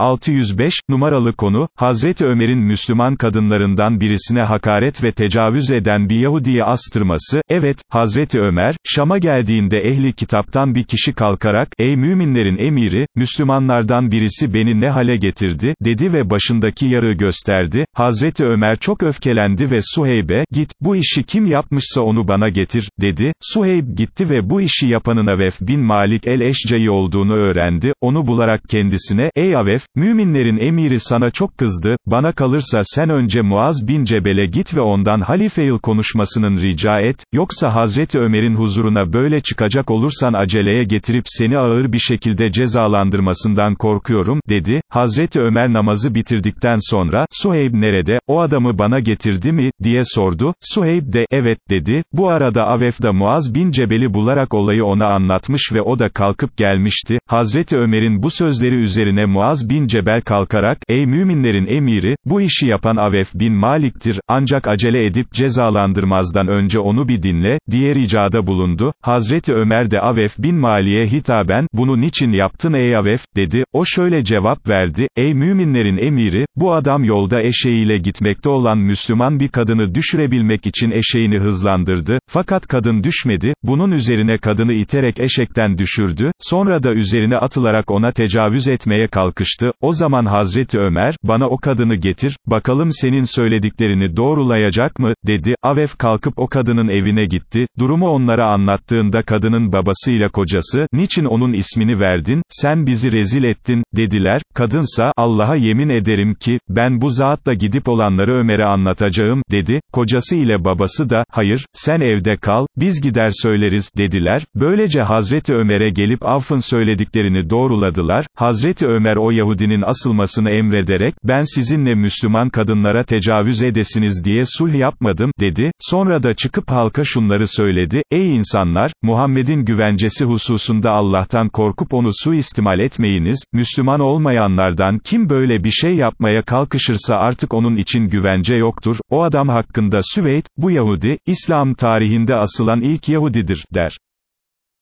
605, numaralı konu, Hazreti Ömer'in Müslüman kadınlarından birisine hakaret ve tecavüz eden bir Yahudi'yi astırması, evet, Hazreti Ömer, Şam'a geldiğinde ehli kitaptan bir kişi kalkarak, ey müminlerin emiri, Müslümanlardan birisi beni ne hale getirdi, dedi ve başındaki yarığı gösterdi, Hazreti Ömer çok öfkelendi ve Suheyb'e, git, bu işi kim yapmışsa onu bana getir, dedi, Suheyb gitti ve bu işi yapanına Vef bin Malik el-Eşcai olduğunu öğrendi, onu bularak kendisine, ey Avef, müminlerin emiri sana çok kızdı, bana kalırsa sen önce Muaz bin Cebel'e git ve ondan halifeyil konuşmasının rica et, yoksa Hazreti Ömer'in huzuruna böyle çıkacak olursan aceleye getirip seni ağır bir şekilde cezalandırmasından korkuyorum, dedi, Hazreti Ömer namazı bitirdikten sonra, Suheyb nerede, o adamı bana getirdi mi, diye sordu, Suheyb de, evet, dedi, bu arada Avef da Muaz bin Cebel'i bularak olayı ona anlatmış ve o da kalkıp gelmişti, Hazreti Ömer'in bu sözleri üzerine Muaz bin Cebel kalkarak, ey müminlerin emiri, bu işi yapan Avef bin Malik'tir, ancak acele edip cezalandırmazdan önce onu bir dinle, diye ricada bulundu, Hazreti Ömer de Avef bin Mali'ye hitaben, bunu niçin yaptın ey Avef, dedi, o şöyle cevap verdi, ey müminlerin emiri, bu adam yolda eşeğiyle gitmekte olan Müslüman bir kadını düşürebilmek için eşeğini hızlandırdı, fakat kadın düşmedi, bunun üzerine kadını iterek eşekten düşürdü, sonra da üzerine atılarak ona tecavüz etmeye kalkıştı, o zaman Hazreti Ömer, bana o kadını getir, bakalım senin söylediklerini doğrulayacak mı, dedi, Avef kalkıp o kadının evine gitti, durumu onlara anlattığında kadının babasıyla kocası, niçin onun ismini verdin, sen bizi rezil ettin, dediler, kadınsa, Allah'a yemin ederim ki, ben bu zatla gidip olanları Ömer'e anlatacağım, dedi, kocası ile babası da, hayır, sen evde kal, biz gider söyleriz, dediler, böylece Hazreti Ömer'e gelip Avf'ın söylediklerini doğruladılar, Hazreti Ömer o Yahudinin asılmasını emrederek, ben sizinle Müslüman kadınlara tecavüz edesiniz diye sulh yapmadım, dedi, sonra da çıkıp halka şunları söyledi, ey insanlar, Muhammed'in güvencesi hususunda Allah'tan korkup onu suistimal etmeyiniz, Müslüman olmayanlardan kim böyle bir şey yapmaya kalkışırsa artık onun için güvence yoktur, o adam hakkında Süveyd, bu Yahudi, İslam tarihinde asılan ilk Yahudidir, der.